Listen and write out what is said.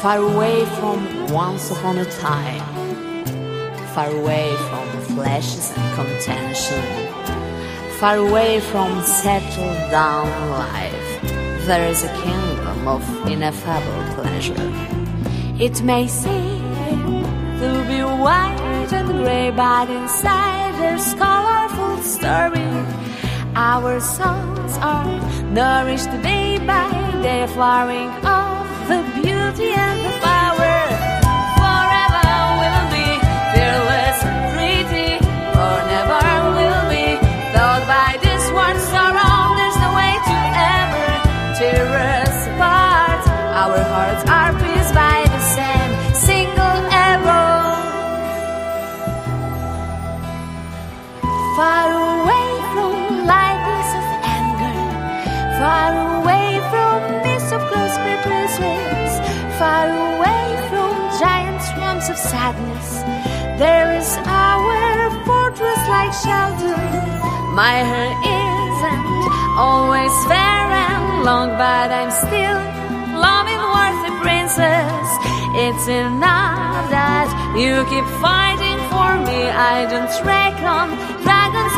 far away from once upon a time, far away from flashes and contention, far away from settled down life. There is a kingdom of ineffable pleasure. It may seem to be white and gray, but inside there's colorful story. Our souls are nourished day by day, flowering the beauty and the power. Sadness. There is our fortress like shelter. My hair isn't always fair and long, but I'm still loving worthy princess. It's enough that you keep fighting for me. I don't reckon dragons